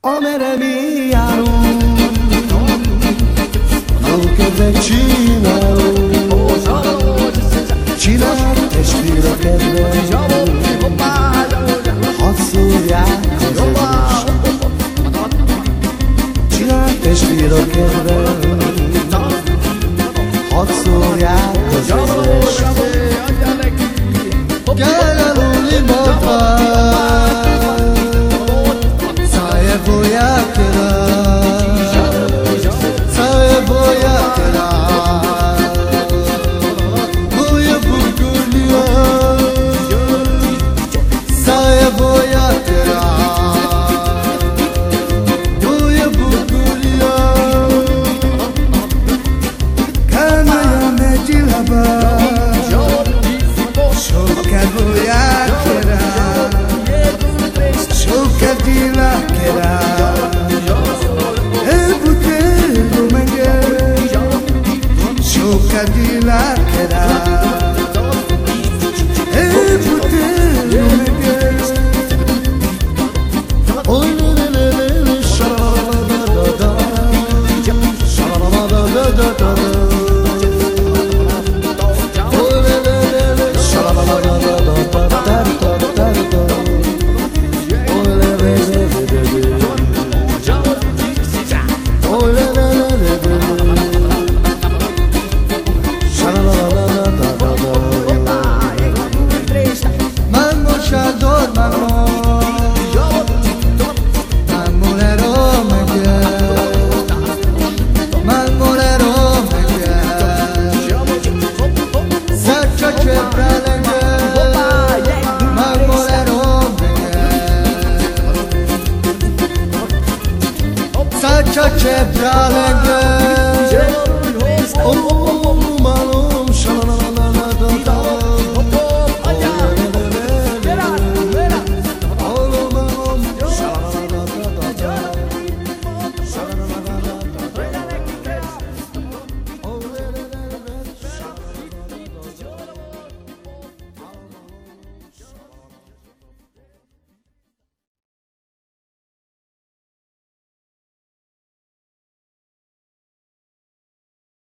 amerre mi járunk, ahol kedvet csinálunk. Csináld testvére a kedvet, hadd szórják az egyest. Csináld testvére a kedvet, hadd szórják az egyest. Kell que allí las quieras. ciocie, pralegę.